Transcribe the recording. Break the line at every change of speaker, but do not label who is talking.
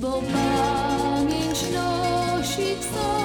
bo pamięć nosi twą.